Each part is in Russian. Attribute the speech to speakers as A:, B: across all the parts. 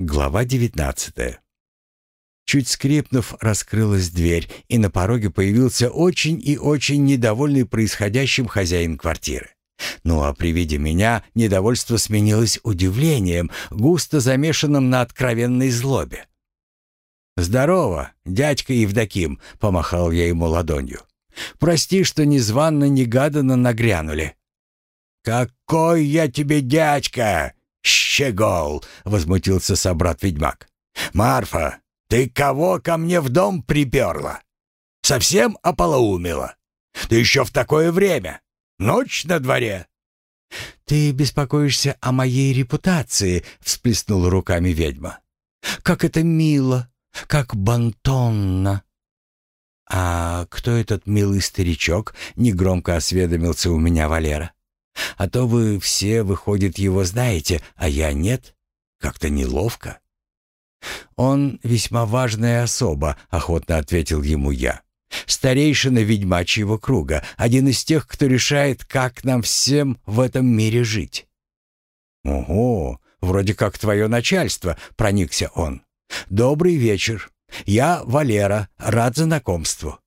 A: Глава девятнадцатая. Чуть скрипнув, раскрылась дверь, и на пороге появился очень и очень недовольный происходящим хозяин квартиры. Ну а при виде меня недовольство сменилось удивлением, густо замешанным на откровенной злобе. «Здорово, дядька Евдоким», — помахал я ему ладонью. «Прости, что незванно-негаданно нагрянули».
B: «Какой я тебе дядька!» «Щегол!» — возмутился собрат-ведьмак. «Марфа, ты кого ко мне в дом приперла? Совсем ополоумела? Ты еще в такое время? Ночь на дворе!»
A: «Ты беспокоишься о моей репутации», — всплеснула руками ведьма. «Как это мило, как бантонно». «А кто этот милый старичок?» — негромко осведомился у меня Валера. А то вы все, выходит, его знаете, а я нет. Как-то неловко». «Он весьма важная особа», — охотно ответил ему я. «Старейшина ведьмачьего круга, один из тех, кто решает, как нам всем в этом мире жить». «Ого, вроде как твое начальство», — проникся он. «Добрый вечер. Я Валера, рад знакомству».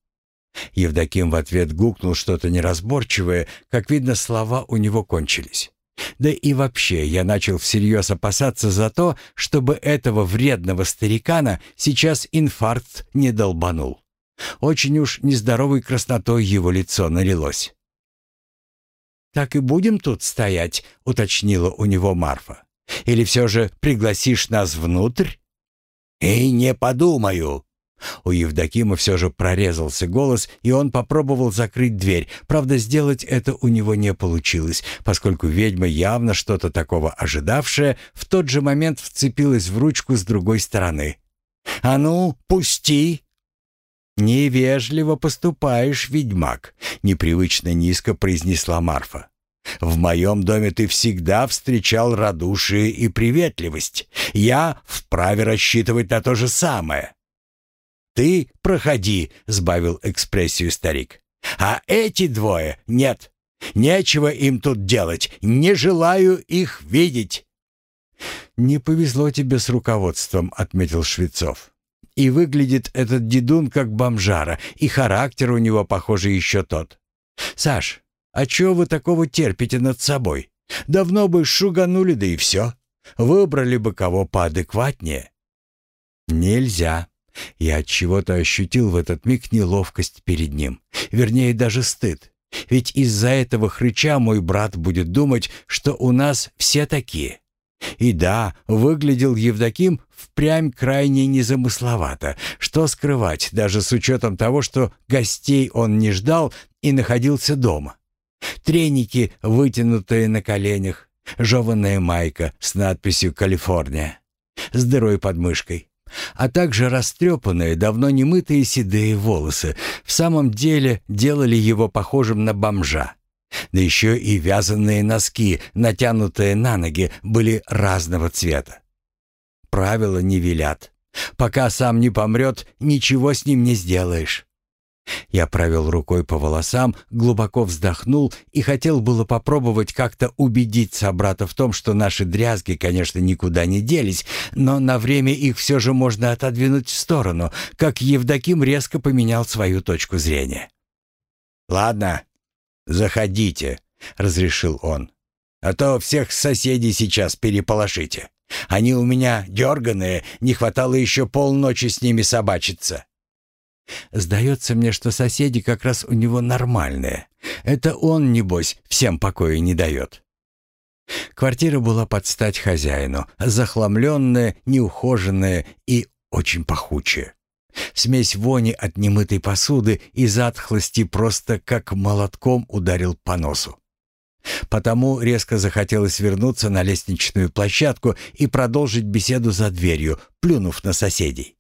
A: Евдоким в ответ гукнул что-то неразборчивое, как видно, слова у него кончились. Да и вообще, я начал всерьез опасаться за то, чтобы этого вредного старикана сейчас инфаркт не долбанул. Очень уж нездоровой краснотой его лицо налилось. «Так и будем тут стоять», — уточнила у него Марфа. «Или все же пригласишь нас внутрь?»
B: «И не подумаю»,
A: у Евдокима все же прорезался голос, и он попробовал закрыть дверь. Правда, сделать это у него не получилось, поскольку ведьма, явно что-то такого ожидавшая, в тот же момент вцепилась в ручку с другой стороны. «А ну, пусти!» «Невежливо поступаешь, ведьмак», — непривычно низко произнесла Марфа. «В моем доме ты всегда встречал радушие и приветливость. Я вправе рассчитывать на то же самое. «Ты проходи», — сбавил экспрессию старик. «А эти двое нет. Нечего им тут делать. Не желаю их видеть». «Не повезло тебе с руководством», — отметил Швецов. «И выглядит этот дедун как бомжара, и характер у него, похоже, еще тот. Саш, а чего вы такого терпите над собой? Давно бы шуганули, да и все. Выбрали бы кого поадекватнее». «Нельзя», я от чего-то ощутил в этот миг неловкость перед ним, вернее даже стыд. Ведь из-за этого хрыча мой брат будет думать, что у нас все такие. И да, выглядел Евдоким впрямь крайне незамысловато. Что скрывать, даже с учетом того, что гостей он не ждал и находился дома. Треники, вытянутые на коленях, жеванная майка с надписью «Калифорния», с дырой под мышкой, а также растрепанные, давно не мытые седые волосы в самом деле делали его похожим на бомжа. Да еще и вязаные носки, натянутые на ноги, были разного цвета. Правила не велят. Пока сам не помрет, ничего с ним не сделаешь. Я провел рукой по волосам, глубоко вздохнул и хотел было попробовать как-то убедить собрата в том, что наши дрязги, конечно, никуда не делись, но на время их все же можно отодвинуть в сторону, как Евдоким резко поменял свою точку зрения. «Ладно, заходите», — разрешил он. «А то всех соседей сейчас переполошите. Они у меня дерганые, не хватало еще полночи с ними собачиться». Сдается мне, что соседи как раз у него нормальные. Это он, небось, всем покоя не дает. Квартира была под стать хозяину, захламленная, неухоженная и очень пахучая. Смесь вони от немытой посуды и затхлости просто как молотком ударил по носу. Потому резко захотелось вернуться на лестничную площадку и продолжить беседу за дверью, плюнув на соседей.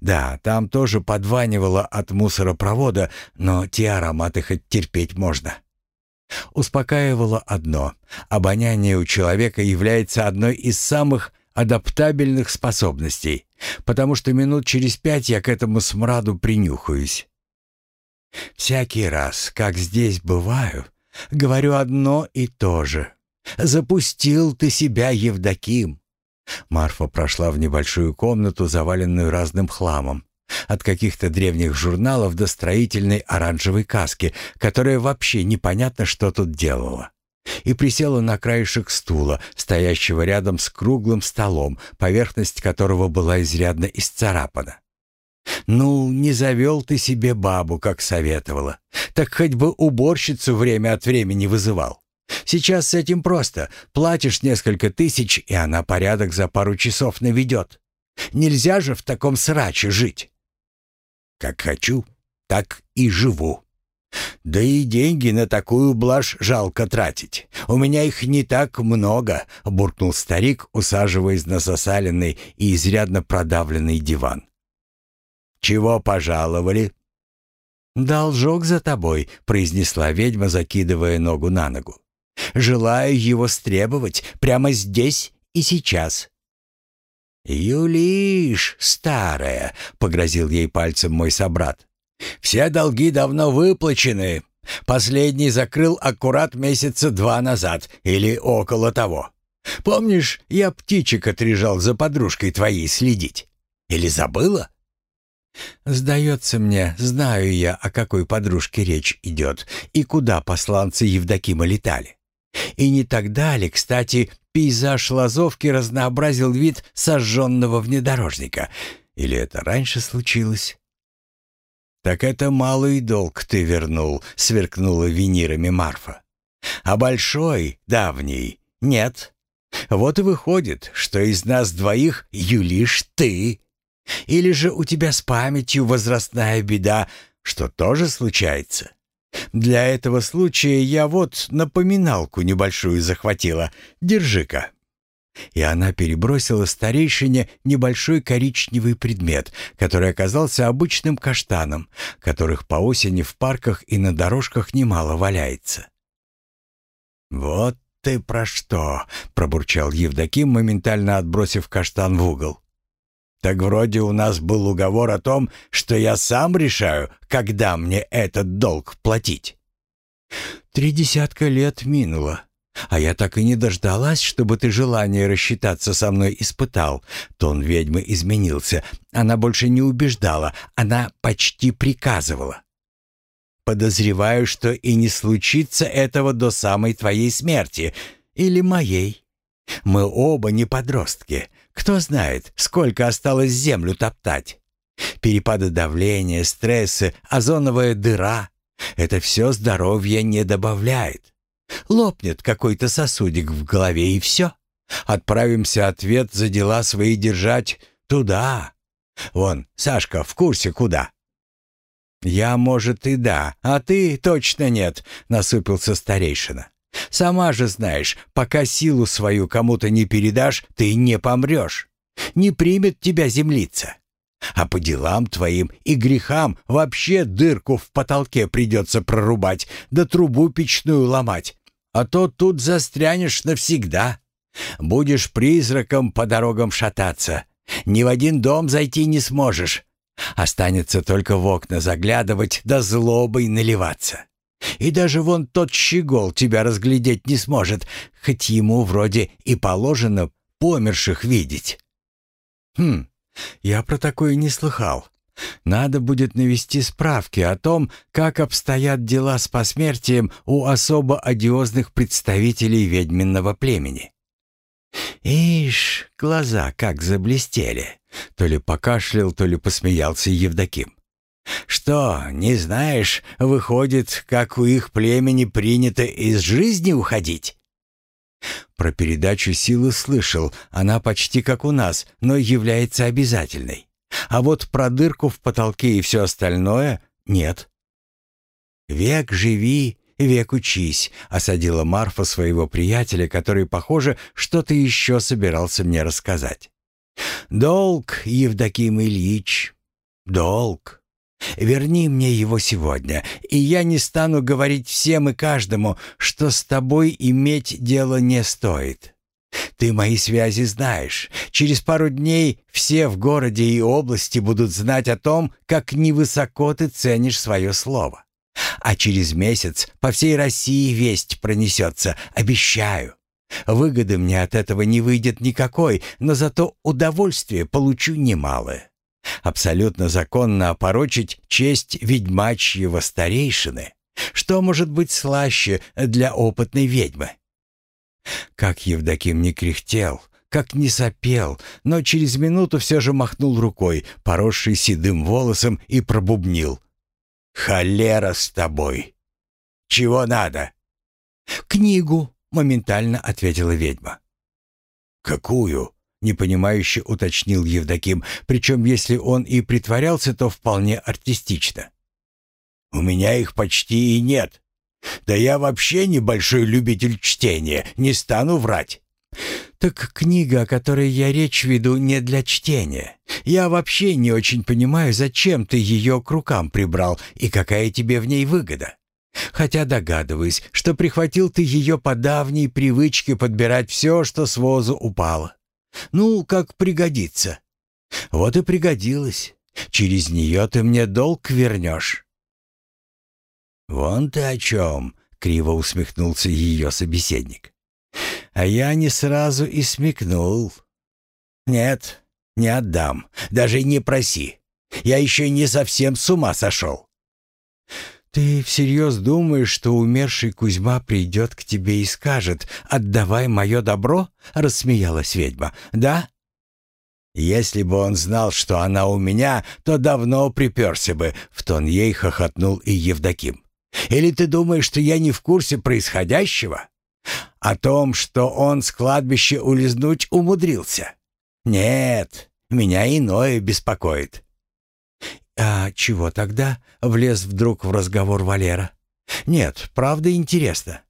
A: Да, там тоже подванивало от мусоропровода, но те ароматы хоть терпеть можно. Успокаивало одно. Обоняние у человека является одной из самых адаптабельных способностей, потому что минут через пять я к этому смраду принюхаюсь. Всякий раз, как здесь бываю, говорю одно и то же. «Запустил ты себя, Евдоким! Марфа прошла в небольшую комнату, заваленную разным хламом. От каких-то древних журналов до строительной оранжевой каски, которая вообще непонятно, что тут делала. И присела на краешек стула, стоящего рядом с круглым столом, поверхность которого была изрядно исцарапана. «Ну, не завел ты себе бабу, как советовала. Так хоть бы уборщицу время от времени вызывал. Сейчас с этим просто. Платишь несколько тысяч, и она порядок за пару часов наведет. Нельзя же в таком сраче жить. Как хочу, так и живу. Да и деньги на такую блажь жалко тратить. У меня их не так много, буркнул старик, усаживаясь на засаленный и изрядно продавленный диван. Чего пожаловали? «Должок за тобой», — произнесла ведьма, закидывая ногу на ногу. Желаю его стребовать прямо здесь и сейчас». «Юлиш, старая», — погрозил ей пальцем мой собрат. «Все долги давно выплачены. Последний закрыл аккурат месяца два назад или около того. Помнишь, я птичек отрежал за подружкой твоей следить? Или забыла?» «Сдается мне, знаю я, о какой подружке речь идет и куда посланцы Евдокима летали. И не так далее, кстати, пейзаж Лазовки разнообразил вид сожженного внедорожника. Или это раньше случилось? «Так это малый долг ты вернул», — сверкнула винирами Марфа. «А большой, давний, нет. Вот и выходит, что из нас двоих юлишь ты. Или же у тебя с памятью возрастная беда, что тоже случается. Для этого случая я вот напоминалку небольшую захватила. Держи-ка». И она перебросила старейшине небольшой коричневый предмет, который оказался обычным каштаном, которых по осени в парках и на дорожках немало валяется. «Вот ты про что!» — пробурчал Евдоким, моментально отбросив каштан в угол. Так вроде у нас был уговор о том, что я сам решаю, когда мне этот долг платить. Три десятка лет минуло, а я так и не дождалась, чтобы ты желание рассчитаться со мной испытал. Тон ведьмы изменился. Она больше не убеждала, она почти приказывала. Подозреваю, что и не случится этого до самой твоей смерти или моей. Мы оба не подростки, кто знает, сколько осталось землю топтать. Перепады давления, стрессы, озоновая дыра — это все здоровье не добавляет. Лопнет какой-то сосудик в голове и все. Отправимся ответ за дела свои держать туда. Вон, Сашка в курсе куда. «Я, может, и да, а ты точно нет», — насупился старейшина. Сама же знаешь, пока силу свою кому-то не передашь, ты не помрешь. Не примет тебя землица. А по делам твоим и грехам вообще дырку в потолке придется прорубать, да трубу печную ломать. А то тут застрянешь навсегда. Будешь призраком по дорогам шататься. Ни в один дом зайти не сможешь. Останется только в окна заглядывать да злобой наливаться. И даже вон тот щегол тебя разглядеть не сможет, хоть ему вроде и положено померших видеть. Хм, я про такое не слыхал. Надо будет навести справки о том, как обстоят дела с посмертием у особо одиозных представителей ведьминного племени. Ишь, глаза как заблестели. То ли покашлял, то ли посмеялся Евдоким. «Что, не знаешь, выходит, как у их племени принято из жизни уходить?» Про передачу силы слышал, она почти как у нас, но является обязательной. А вот про дырку в потолке и все остальное — нет. «Век живи, век учись», — осадила Марфа своего приятеля, который, похоже, что-то еще собирался мне рассказать. «Долг, Евдоким Ильич, долг». Верни мне его сегодня, и я не стану говорить всем и каждому, что с тобой иметь дело не стоит. Ты мои связи знаешь. Через пару дней все в городе и области будут знать о том, как невысоко ты ценишь свое слово. А через месяц по всей России весть пронесется, обещаю. Выгоды мне от этого не выйдет никакой, но зато удовольствие получу немалое. Абсолютно законно опорочить честь ведьмачьего старейшины. Что может быть слаще для опытной ведьмы? Как Евдоким не кряхтел, как не сопел, но через минуту все же махнул рукой, поросший седым волосом, и пробубнил. «Холера с тобой! Чего надо?» «Книгу», — моментально ответила ведьма. «Какую?» — непонимающе уточнил Евдоким, причем если он и притворялся, то вполне артистично. «У меня их почти и нет. Да я вообще небольшой любитель чтения, не стану врать». «Так книга, о которой я речь веду, не для чтения. Я вообще не очень понимаю, зачем ты ее к рукам прибрал и какая тебе в ней выгода. Хотя догадываюсь, что прихватил ты ее по давней привычке подбирать все, что с возу упало. Ну, как пригодится. Вот и пригодилось. Через нее ты мне долг вернешь». «Вон ты о чем», — криво усмехнулся ее собеседник. «А я не сразу и смекнул. Нет, не отдам, даже не проси. Я еще не совсем с ума сошел». «Ты всерьез думаешь, что умерший Кузьма придет к тебе и скажет, отдавай мое добро?» — рассмеялась ведьма. «Да?» «Если бы он знал, что она у меня, то давно приперся бы», — в тон ей хохотнул и Евдоким. Или ты думаешь, что я не в курсе происходящего? О том, что он с кладбища улизнуть умудрился? Нет, меня иное беспокоит. А чего тогда? Влез вдруг в разговор Валера. Нет, правда интересно.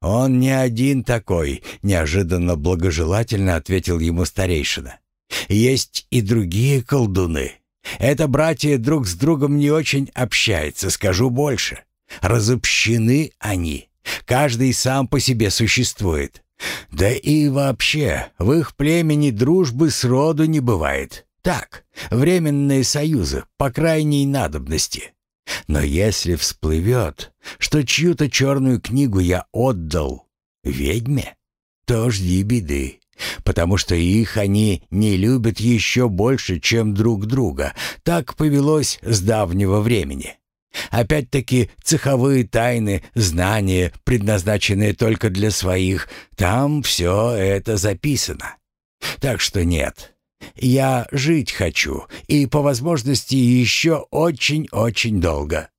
A: Он не один такой, неожиданно благожелательно ответил ему старейшина. Есть и другие колдуны. Это братья друг с другом не очень общаются, скажу больше. Разобщены они. Каждый сам по себе существует. Да и вообще, в их племени дружбы сроду не бывает. Так, временные союзы, по крайней надобности. Но если всплывет, что чью-то черную книгу я отдал ведьме, то жди беды, потому что их они не любят еще больше, чем друг друга. Так повелось с давнего времени. Опять-таки цеховые тайны, знания, предназначенные только для своих, там все это записано. Так что нет, я жить хочу, и по возможности еще очень-очень долго.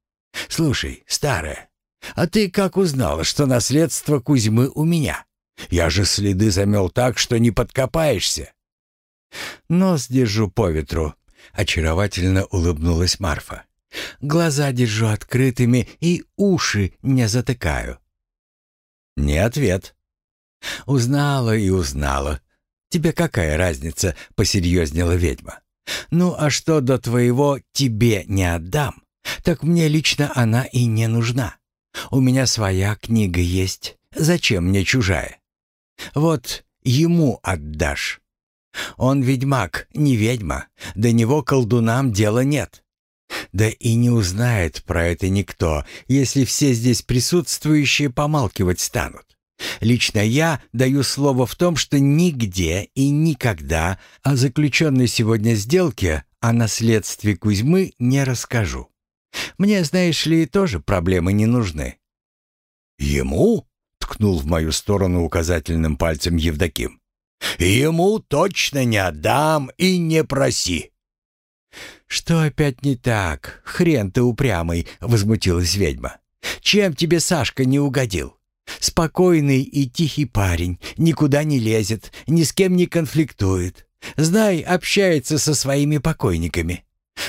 A: Слушай, старая, а ты как узнала, что наследство Кузьмы у меня? Я же следы замел так, что не подкопаешься. Нос держу по ветру, очаровательно улыбнулась Марфа. Глаза держу открытыми и уши не затыкаю. Не ответ. Узнала и узнала. Тебе какая разница, посерьезнела ведьма. Ну а что до твоего «тебе не отдам», так мне лично она и не нужна. У меня своя книга есть. Зачем мне чужая? Вот ему отдашь. Он ведьмак, не ведьма. До него колдунам дела нет. Да и не узнает про это никто, если все здесь присутствующие помалкивать станут. Лично я даю слово в том, что нигде и никогда о заключенной сегодня сделке о наследстве Кузьмы не расскажу. Мне, знаешь ли, тоже проблемы не нужны». «Ему?» — ткнул в мою сторону указательным пальцем Евдоким. «Ему точно не отдам и не проси». «Что опять не так? Хрен ты упрямый!» — возмутилась ведьма. «Чем тебе Сашка не угодил? Спокойный и тихий парень, никуда не лезет, ни с кем не конфликтует. Знай, общается со своими покойниками.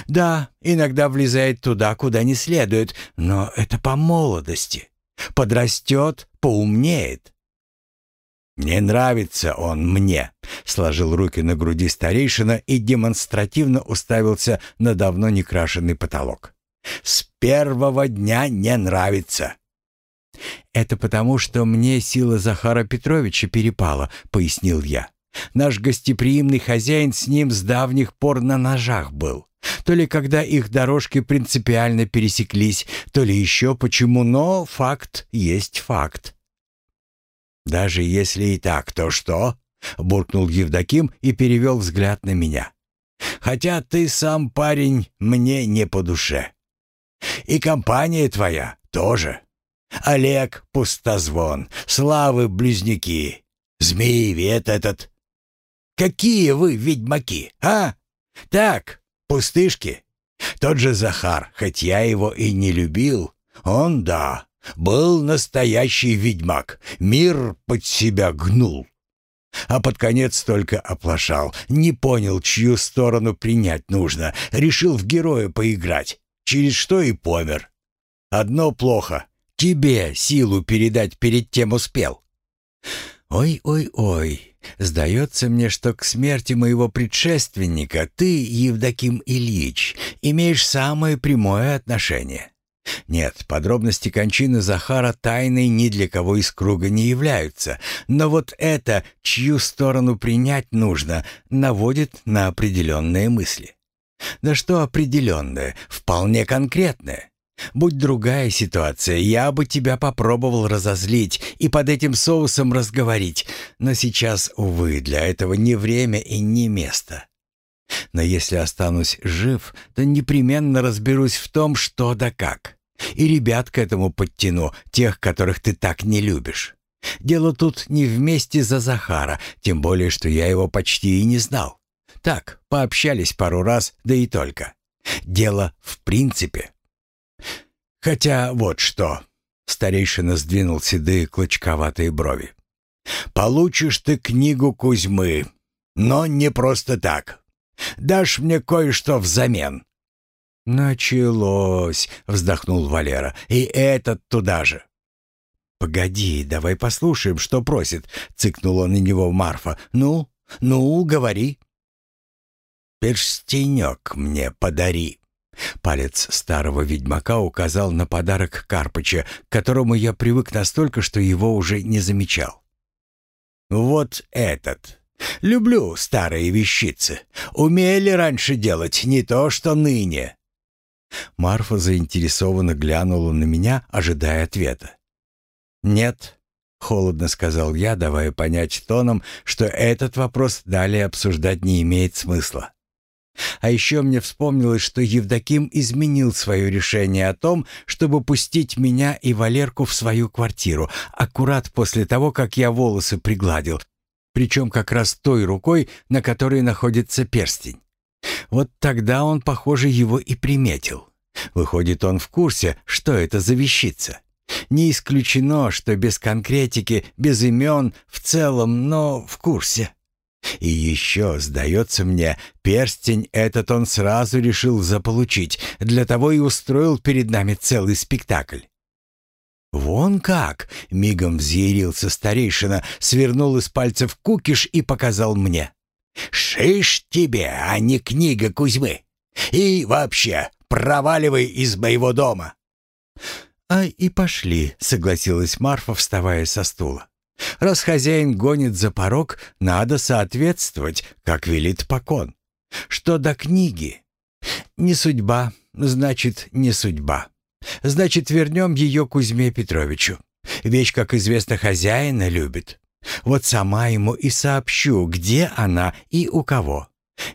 A: Да, иногда влезает туда, куда не следует, но это по молодости. Подрастет, поумнеет. «Не нравится он мне», — сложил руки на груди старейшина и демонстративно уставился на давно не крашенный потолок. «С первого дня не нравится». «Это потому, что мне сила Захара Петровича перепала», — пояснил я. «Наш гостеприимный хозяин с ним с давних пор на ножах был. То ли когда их дорожки принципиально пересеклись, то ли еще почему, но факт есть факт».
B: «Даже если и так, то что?» — буркнул Евдоким и перевел взгляд на меня. «Хотя ты сам, парень, мне не по душе. И компания твоя тоже. Олег Пустозвон, Славы Близнюки, Змеевед этот. Какие вы ведьмаки, а? Так, пустышки. Тот же Захар, хоть я его и не любил, он, да, был настоящий ведьмак, мир под себя гнул. А под конец только оплошал, не понял, чью сторону принять нужно, решил в героя поиграть, через что и помер. Одно плохо, тебе силу передать перед тем успел. Ой-ой-ой, сдается мне, что к смерти моего предшественника ты, Евдоким Ильич, имеешь самое прямое отношение. Нет, подробности кончины Захара тайной ни для кого из круга не являются, но вот это, чью сторону принять нужно, наводит на определенные мысли. Да что определенное, вполне конкретное. Будь другая ситуация, я бы тебя попробовал разозлить и под этим соусом разговорить, но сейчас, увы, для этого не время и не место. Но если останусь жив, то непременно разберусь в том, что да как. И ребят к этому подтяну, тех, которых ты так не любишь. Дело тут не вместе за Захара, тем более, что я его почти и не знал. Так, пообщались пару раз, да и только. Дело в принципе. Хотя вот что. Старейшина сдвинул седые клочковатые брови. «Получишь ты книгу Кузьмы, но не просто так. Дашь мне кое-что взамен». «Началось», — вздохнул Валера, — «и этот туда же». «Погоди, давай послушаем, что просит», — цыкнула на него Марфа. «Ну, ну, говори». «Перстенек мне подари», Палец старого ведьмака указал на подарок Карпыча, к которому я привык настолько, что его уже не замечал. «Вот этот. Люблю старые вещицы. Умели раньше делать, не то что ныне». Марфа заинтересованно глянула на меня, ожидая ответа. «Нет», — холодно сказал я, давая понять тоном, что этот вопрос далее обсуждать не имеет смысла. А еще мне вспомнилось, что Евдоким изменил свое решение о том, чтобы пустить меня и Валерку в свою квартиру, аккурат после того, как я волосы пригладил, причем как раз той рукой, на которой находится перстень. Вот тогда он, похоже, его и приметил. Выходит, он в курсе, что это за вещица. Не исключено, что без конкретики, без имен, в целом, но в курсе. И еще, сдается мне, перстень этот он сразу решил заполучить, для того и устроил перед нами целый спектакль. «Вон как!» — мигом взъярился старейшина, свернул из пальцев кукиш и показал мне. «Шиш тебе, а не книга Кузьмы! И вообще, проваливай из моего дома!» «А и пошли», — согласилась Марфа, вставая со стула. Раз хозяин гонит за порог, надо соответствовать, как велит покон. Что до книги? Не судьба, значит, не судьба. Значит, вернем ее Кузьме Петровичу. Вещь, как известно, хозяина любит. Вот сама ему и сообщу, где она и у кого.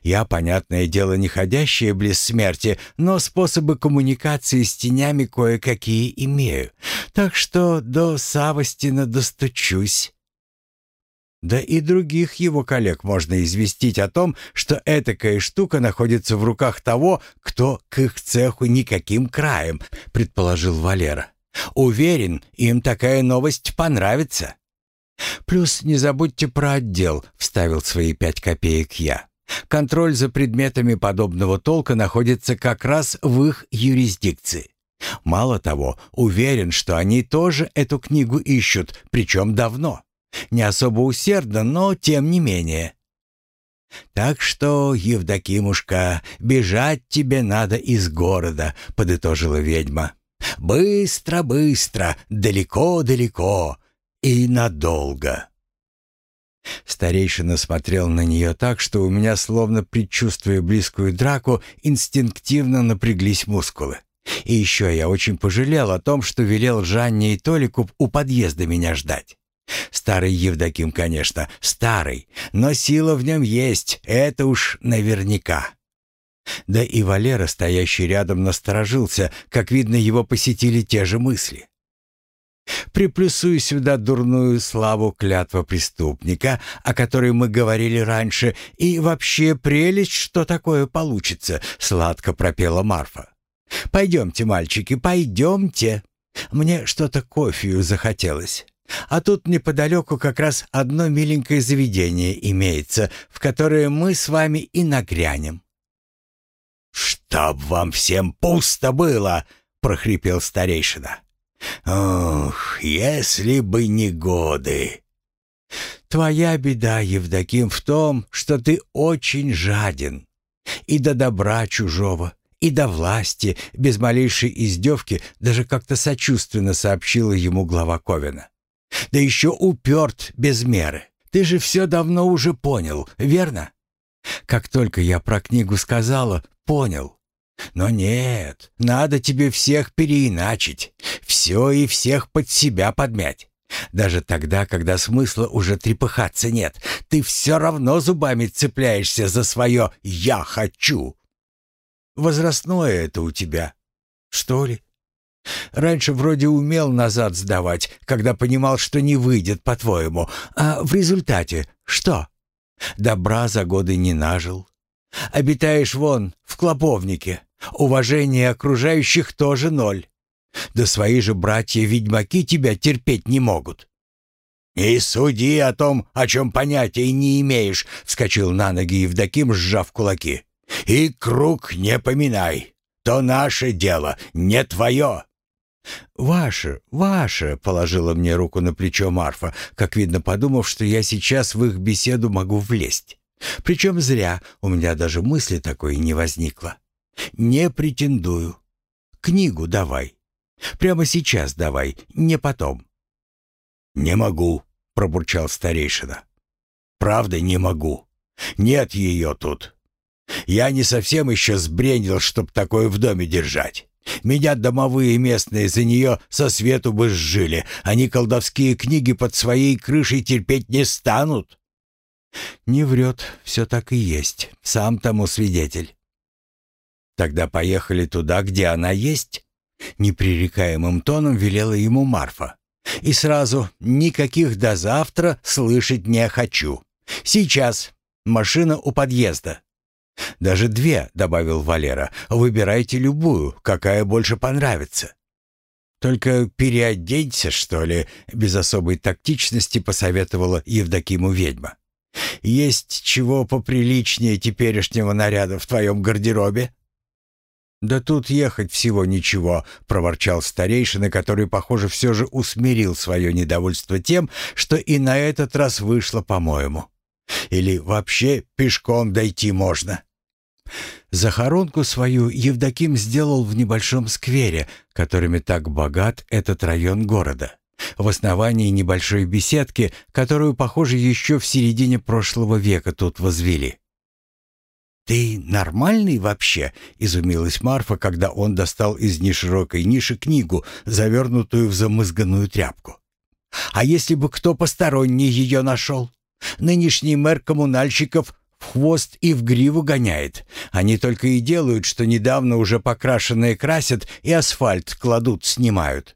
B: Я, понятное дело, не ходящая близ смерти, но способы коммуникации с тенями кое-какие имею. Так что до Савостина достучусь. Да и других его коллег можно известить о том, что этакая штука находится в руках того, кто к их цеху никаким краем, предположил Валера. Уверен, им такая новость понравится. Плюс не забудьте про отдел, вставил свои пять копеек я. Контроль за предметами подобного толка находится как раз в их юрисдикции. Мало того, уверен, что они тоже эту книгу ищут, причем давно. Не особо усердно, но тем не менее. «Так что, Евдокимушка, бежать тебе надо из города», — подытожила ведьма. «Быстро, быстро, далеко-далеко и надолго». Старейшина смотрел на нее так, что у меня, словно предчувствуя близкую драку, инстинктивно напряглись мускулы. И еще я очень пожалел о том, что велел Жанне и Толику у подъезда меня ждать. Старый Евдоким, конечно, старый, но сила в нем есть, это уж наверняка. Да и Валера, стоящий рядом, насторожился, как видно, его посетили те же мысли. Приплюсую сюда дурную славу клятва преступника, о которой мы говорили раньше, и вообще прелесть, что такое получится, сладко пропела Марфа. Пойдемте, мальчики, пойдемте. Мне что-то кофею захотелось. А тут неподалеку как раз одно миленькое заведение имеется, в которое мы с вами и нагрянем. «Чтоб вам всем пусто было!» — прохрипел старейшина. «Ох, если бы не годы!» «Твоя беда, Евдоким, в том, что ты очень жаден. И до добра чужого, и до власти, без малейшей издевки, даже как-то сочувственно сообщила ему глава Ковина. Да еще уперт без меры. Ты же все давно уже понял, верно? Как только я про книгу сказала, понял. Но нет, надо тебе всех переиначить, все и всех под себя подмять. Даже тогда, когда смысла уже трепыхаться нет, ты все равно зубами цепляешься за свое «я хочу». Возрастное это у тебя, что ли? Раньше вроде умел назад сдавать, когда понимал, что не выйдет, по-твоему. А в результате что? Добра за годы не нажил. Обитаешь вон, в Клоповнике, Уважение окружающих тоже ноль. Да свои же братья-ведьмаки тебя терпеть не могут». «И суди о том, о чем понятия не имеешь», — вскочил на ноги Евдоким, сжав кулаки. «И круг не поминай. То наше дело, не твое».
A: «Ваше, ваше», — положила мне руку на плечо Марфа, как видно, подумав, что я сейчас в их беседу могу влезть. Причем зря, у меня даже мысли такой не возникло. «Не претендую. Книгу давай. Прямо сейчас давай, не потом».
B: «Не могу», — пробурчал старейшина. «Правда, не могу. Нет ее тут. Я не совсем еще сбрендил, чтоб такое в доме держать. Меня домовые местные за нее со свету бы сжили. Они колдовские книги под своей крышей терпеть не станут».
A: «Не врет, все так и есть. Сам тому свидетель.
B: Тогда поехали туда, где она есть, непререкаемым тоном велела ему Марфа. И сразу никаких до завтра слышать не хочу. Сейчас машина у подъезда. Даже две, добавил Валера. Выбирайте любую, какая больше понравится. Только переоденься, что ли, без особой тактичности посоветовала Евдокиму ведьма. Есть чего поприличнее теперешнего наряда в твоем гардеробе?
A: «Да тут ехать всего ничего», — проворчал старейшина, который, похоже, все же усмирил свое недовольство тем, что и на этот раз вышло, по-моему. Или вообще пешком дойти можно. Захоронку свою Евдоким сделал в небольшом сквере, которыми так богат этот район города. В основании небольшой беседки, которую, похоже, еще в середине прошлого века тут возвели.
B: «Ты нормальный вообще?» — изумилась Марфа, когда он достал из неширокой ниши книгу, завернутую в замызганную тряпку. «А если бы кто посторонний ее нашел? Нынешний мэр коммунальщиков в хвост и в гриву гоняет. Они только и делают, что недавно уже покрашенные красят и асфальт кладут, снимают».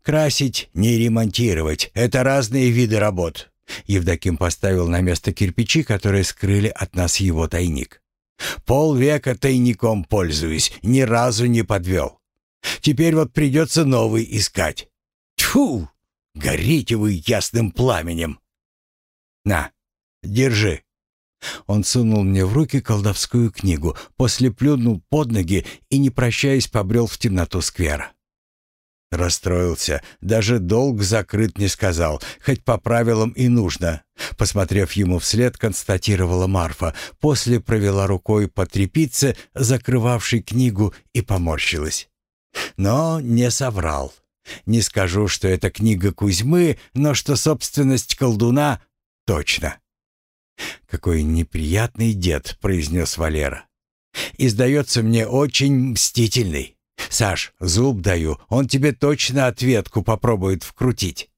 B: «Красить, не ремонтировать — это разные виды работ. Евдоким поставил на место кирпичи, которые скрыли от нас его тайник. Полвека тайником пользуюсь, ни разу не подвел. Теперь вот придется новый искать. Тьфу! Горите вы ясным пламенем! На, держи. Он сунул мне в руки колдовскую книгу, после плюнул под ноги и, не прощаясь, побрел в темноту сквера. Расстроился, даже долг закрыт не сказал, хоть по правилам и нужно. Посмотрев ему вслед, констатировала Марфа, после провела рукой по трепице, закрывавшей книгу, и поморщилась. Но не соврал. Не скажу, что это книга Кузьмы, но что собственность колдуна — точно. «Какой неприятный дед», — произнес Валера. «И сдается мне очень мстительный». Саш, зуб даю, он тебе точно ответку попробует вкрутить.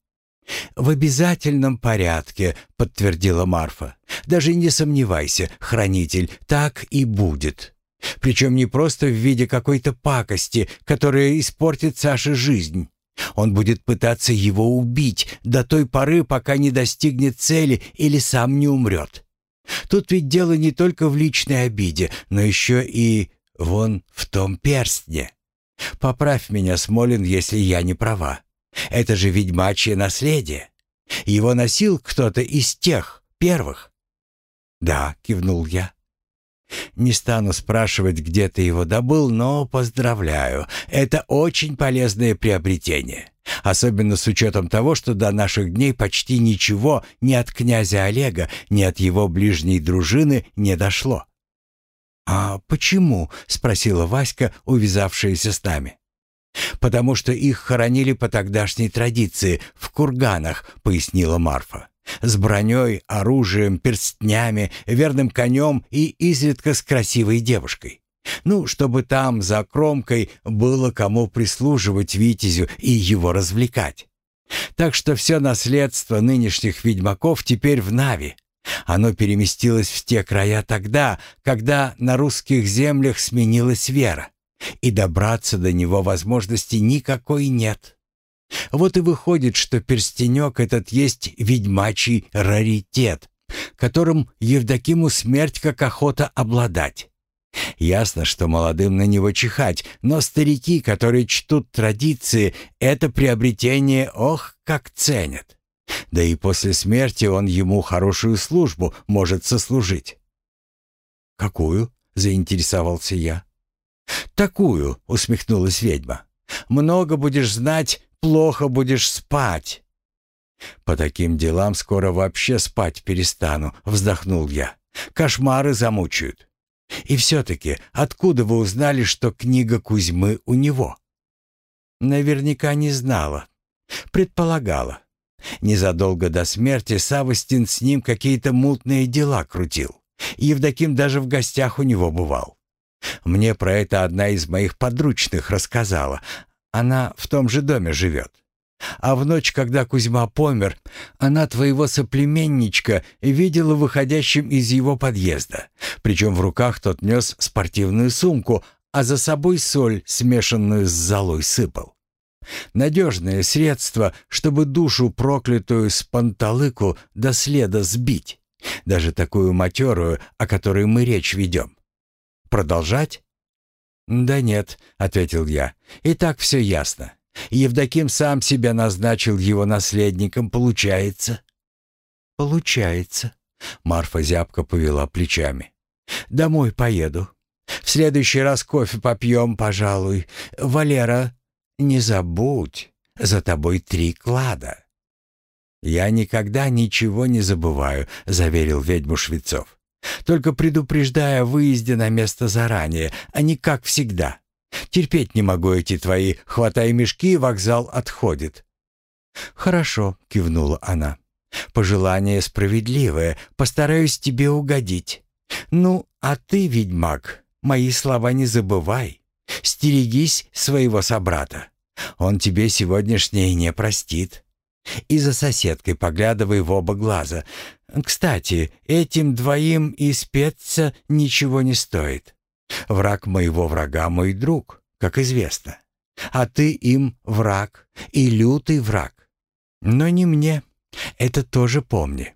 A: «В обязательном порядке», — подтвердила Марфа. «Даже не сомневайся, хранитель, так и будет. Причем не просто в виде какой-то пакости, которая испортит Саше жизнь. Он будет пытаться его убить до той поры, пока не достигнет цели или сам не умрет. Тут ведь дело не только в личной обиде, но еще и вон в том перстне. Поправь меня, Смолин, если я не права. Это же ведьмачье наследие. Его носил кто-то из тех, первых. «Да», — кивнул я. Не стану спрашивать, где ты его добыл, но поздравляю. Это очень полезное приобретение. Особенно с учетом того, что до наших дней почти ничего ни от князя Олега, ни от его ближней дружины не дошло. «А почему?» — спросила Васька, увязавшаяся с нами. «Потому что их хоронили по тогдашней традиции, в курганах», — пояснила Марфа. «С броней, оружием, перстнями, верным конем и изредка с красивой девушкой. Ну, чтобы там, за кромкой, было кому прислуживать Витязю и его развлекать. Так что все наследство нынешних ведьмаков теперь в Нави. Оно переместилось в те края тогда, когда на русских землях сменилась вера, и добраться до него возможности никакой нет. Вот и выходит, что перстенек этот есть ведьмачий раритет, которым Евдокиму смерть как охота обладать. Ясно, что молодым на него чихать, но старики, которые чтут традиции, это приобретение ох, как ценят. Да и после смерти он ему хорошую службу может сослужить. «Какую?» — заинтересовался я. «Такую», — усмехнулась ведьма. «Много будешь знать, плохо будешь спать». «По таким делам скоро вообще спать перестану», — вздохнул я. «Кошмары замучают». «И все-таки, откуда вы узнали, что книга Кузьмы у него?» «Наверняка не знала. Предполагала. Незадолго до смерти Савостин с ним какие-то мутные дела крутил. Евдоким даже в гостях у него бывал. Мне про это одна из моих подручных рассказала. Она в том же доме живет. А в ночь, когда Кузьма помер, она твоего соплеменничка видела выходящим из его подъезда. Причем в руках тот нес спортивную сумку, а за собой соль, смешанную с золой, сыпал. Надежное средство, чтобы душу проклятую с панталыку до следа сбить. Даже такую матерую, о которой мы речь ведем. Продолжать? «Да нет», — ответил я, — «и так все ясно. Евдоким сам себя назначил его наследником, получается». «Получается», — Марфа зябко повела плечами. «Домой поеду. В следующий раз кофе попьем, пожалуй. Валера, не забудь, за тобой три клада». «Я никогда ничего не забываю», — заверил ведьму Швецов. «Только предупреждая о выезде на место заранее, а не как всегда. Терпеть не могу эти твои «хватай мешки, вокзал отходит». «Хорошо», — кивнула она. «Пожелание справедливое, постараюсь тебе угодить. Ну, а ты, ведьмак, мои слова не забывай. Стерегись своего собрата. Он тебе сегодняшнее не простит. И за соседкой поглядывай в оба глаза. Кстати, этим двоим и спеться ничего не стоит. Враг моего врага мой друг, как известно. А ты им враг, и лютый враг. Но не мне. Это тоже помни.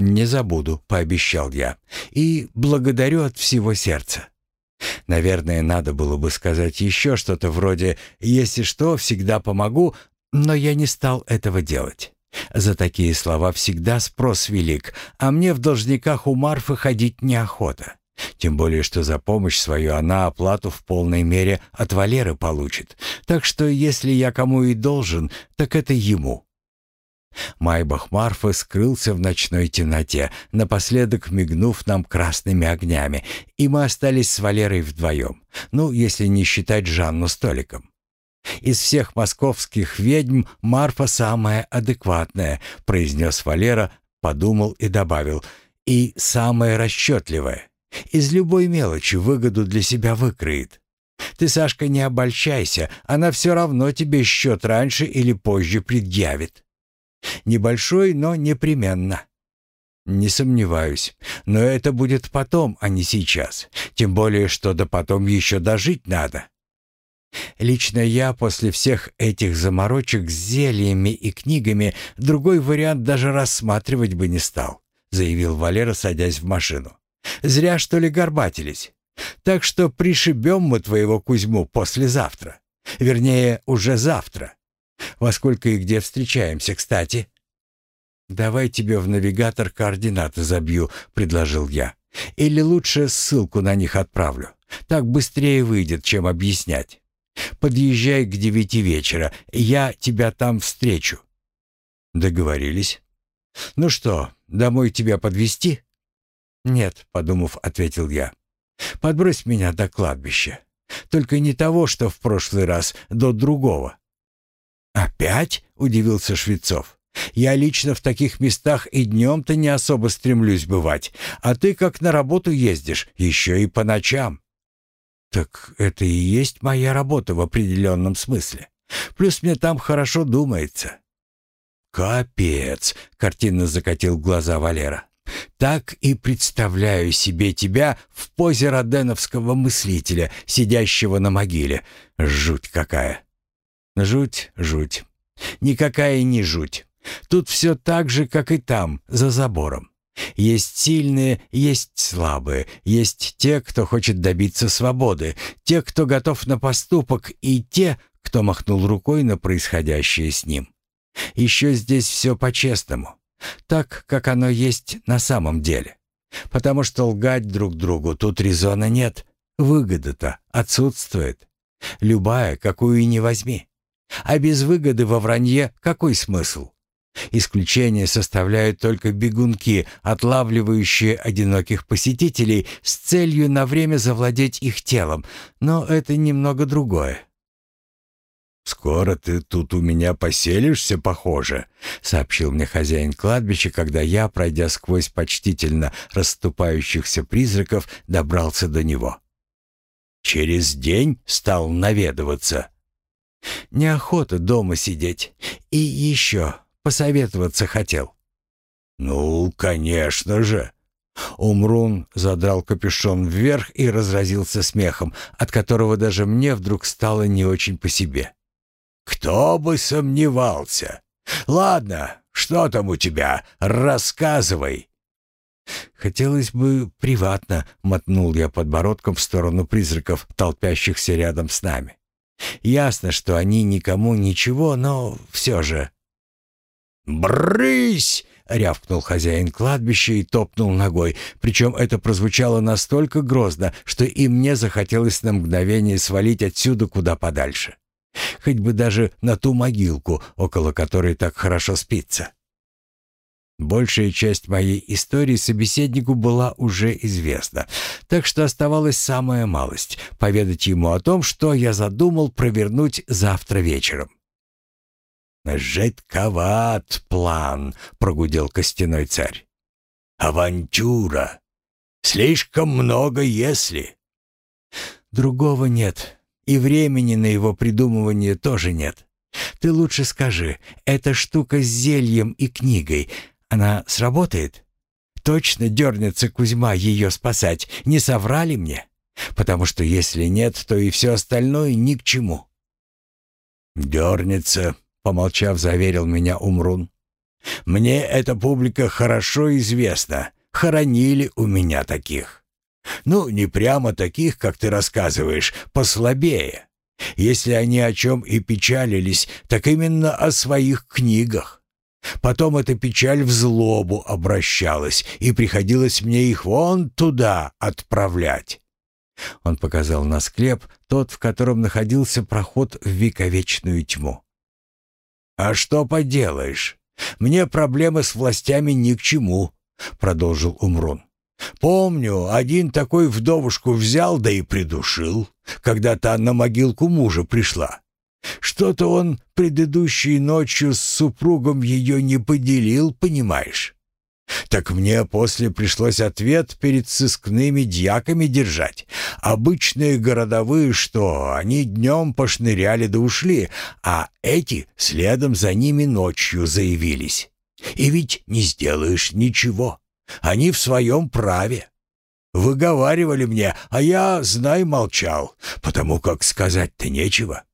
A: «Не забуду», — пообещал я, — «и благодарю от всего сердца». Наверное, надо было бы сказать еще что-то вроде «если что, всегда помогу», но я не стал этого делать. За такие слова всегда спрос велик, а мне в должниках у Марфы ходить неохота. Тем более, что за помощь свою она оплату в полной мере от Валеры получит. Так что если я кому и должен, так это ему. Майбах Марфы скрылся в ночной темноте, напоследок мигнув нам красными огнями, и мы остались с Валерой вдвоем, ну, если не считать Жанну столиком. «Из всех московских ведьм Марфа самая адекватная», — произнес Валера, подумал и добавил, «и самая расчетливая. Из любой мелочи выгоду для себя выкроет. Ты, Сашка, не обольщайся, она все равно тебе счет раньше или позже предъявит». Небольшой, но непременно. Не сомневаюсь. Но это будет потом, а не сейчас. Тем более, что до потом еще дожить надо. Лично я после всех этих заморочек с зельями и книгами другой вариант даже рассматривать бы не стал, заявил Валера, садясь в машину. Зря, что ли, горбатились. Так что пришибем мы твоего Кузьму послезавтра. Вернее, уже завтра. Во сколько и где встречаемся, кстати?» «Давай тебе в навигатор координаты забью», — предложил я. «Или лучше ссылку на них отправлю. Так быстрее выйдет, чем объяснять. Подъезжай к девяти вечера, я тебя там встречу». «Договорились». «Ну что, домой тебя подвезти?» «Нет», — подумав, ответил я. «Подбрось меня до кладбища. Только не того, что в прошлый раз, до другого». «Опять?» — удивился Швецов. «Я лично в таких местах и днем-то не особо стремлюсь бывать, а ты как на работу ездишь, еще и по ночам». «Так это и есть моя работа в определенном смысле. Плюс мне там хорошо думается». «Капец!» — картинно закатил глаза Валера. Так и представляю себе тебя в позе роденовского мыслителя, сидящего на могиле. Жуть какая. Жуть, жуть. Никакая не жуть. Тут все так же, как и там, за забором. Есть сильные, есть слабые, есть те, кто хочет добиться свободы, те, кто готов на поступок, и те, кто махнул рукой на происходящее с ним. Еще здесь все по-честному. Так, как оно есть на самом деле. Потому что лгать друг другу тут резона нет. Выгода-то отсутствует. Любая, какую и не возьми. А без выгоды во вранье какой смысл? Исключение составляют только бегунки, отлавливающие одиноких посетителей с целью на время завладеть их телом, но это немного другое.
B: «Скоро ты тут у меня поселишься, похоже», — сообщил мне хозяин кладбища, когда я, пройдя сквозь почтительно расступающихся призраков, добрался до него. «Через день стал наведываться».
A: «Неохота дома сидеть. И еще посоветоваться хотел».
B: «Ну, конечно же».
A: Умрун задрал капюшон вверх и разразился смехом, от которого даже мне вдруг стало не очень по себе.
B: Кто бы сомневался. Ладно, что там у тебя? Рассказывай.
A: Хотелось бы приватно, мотнул я подбородком в сторону призраков, толпящихся рядом с нами. Ясно, что они никому ничего, но все же.
B: «Брысь!» — рявкнул хозяин кладбища и топнул ногой, причем это прозвучало настолько грозно, что и мне захотелось на мгновение свалить отсюда куда подальше. Хоть бы даже на ту могилку, около которой так хорошо спится.
A: Большая часть моей истории собеседнику была уже известна, так что оставалась самая малость — поведать ему о том, что я задумал провернуть завтра вечером.
B: «Жидковат план», — прогудел костяной царь. «Авантюра. Слишком много если».
A: «Другого нет. И времени на его придумывание тоже нет. Ты лучше скажи, эта штука с зельем и книгой, она сработает? Точно дернется Кузьма ее спасать, не соврали мне? Потому что если нет, то и все остальное ни к чему».
B: «Дернется», — помолчав, заверил меня Умрун. «Мне эта публика хорошо известна. Хоронили у меня таких». Ну, не прямо таких, как ты рассказываешь, послабее. Если они о чем и печалились, так именно о своих книгах. Потом эта печаль в злобу обращалась, и приходилось мне их вон туда отправлять.
A: Он показал на склеп, тот, в котором находился проход в вековечную тьму.
B: «А что поделаешь? Мне проблемы с властями ни к чему», — продолжил Умрун. Помню, один такой вдовушку взял да и придушил, когда та на могилку мужа пришла. Что-то он предыдущей ночью с супругом ее не поделил, понимаешь? Так мне после пришлось ответ перед сыскными дьяками держать, Обычные городовые что, они днем пошныряли да ушли, а эти следом за ними ночью заявились. И ведь не сделаешь ничего. Они в своем праве. Выговаривали мне, а я, знай, молчал, потому как сказать-то нечего.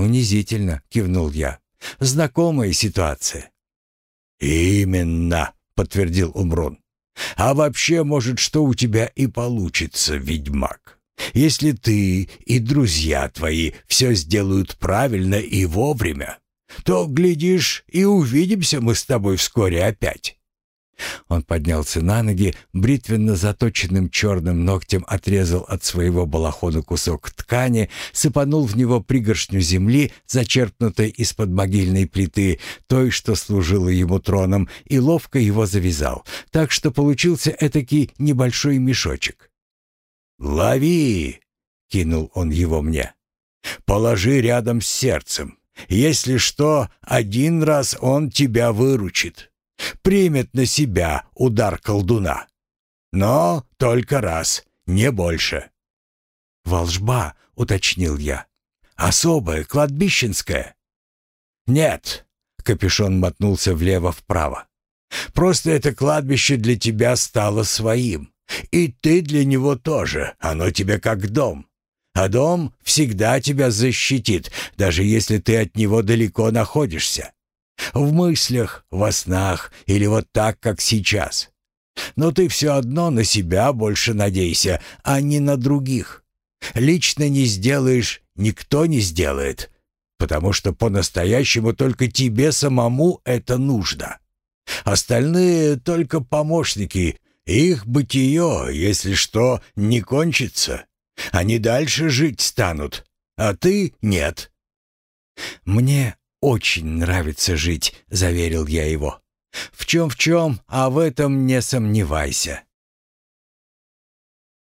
A: «Унизительно», — кивнул я. «Знакомая ситуация».
B: «Именно», — подтвердил Умрон. «А вообще, может, что у тебя и получится, ведьмак. Если ты и друзья твои все сделают правильно и вовремя, то, глядишь, и увидимся мы с тобой вскоре опять».
A: Он поднялся на ноги, бритвенно заточенным черным ногтем отрезал от своего балахона кусок ткани, сыпанул в него пригоршню земли, зачерпнутой из-под могильной плиты, той, что служила ему троном, и ловко его завязал, так что получился этакий небольшой мешочек.
B: «Лови!» — кинул он его мне. «Положи рядом с сердцем. Если что, один раз он тебя выручит» примет на себя удар колдуна. Но только раз, не больше.
A: «Волжба», — уточнил я.
B: «Особая, кладбищенская?» «Нет», — капюшон мотнулся влево-вправо. «Просто это кладбище для тебя стало своим. И ты для него тоже, оно тебе как дом. А дом всегда тебя защитит, даже если ты от него далеко находишься. В мыслях, во снах или вот так, как сейчас. Но ты все одно на себя больше надейся, а не на других. Лично не сделаешь, никто не сделает, потому что по-настоящему только тебе самому это нужно. Остальные только помощники, их бытие, если что, не кончится. Они дальше жить станут, а ты нет.
A: Мне очень нравится жить», — заверил я его. «В чем-в чем, а в этом не сомневайся».